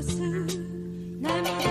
closer.